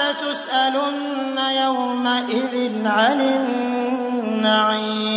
لتسألن يومئذ عن النعيم.